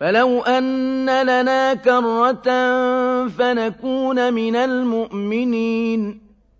فَلَوْ أَنَّ لَنَا كَرَّةً فَنَكُونَ مِنَ الْمُؤْمِنِينَ.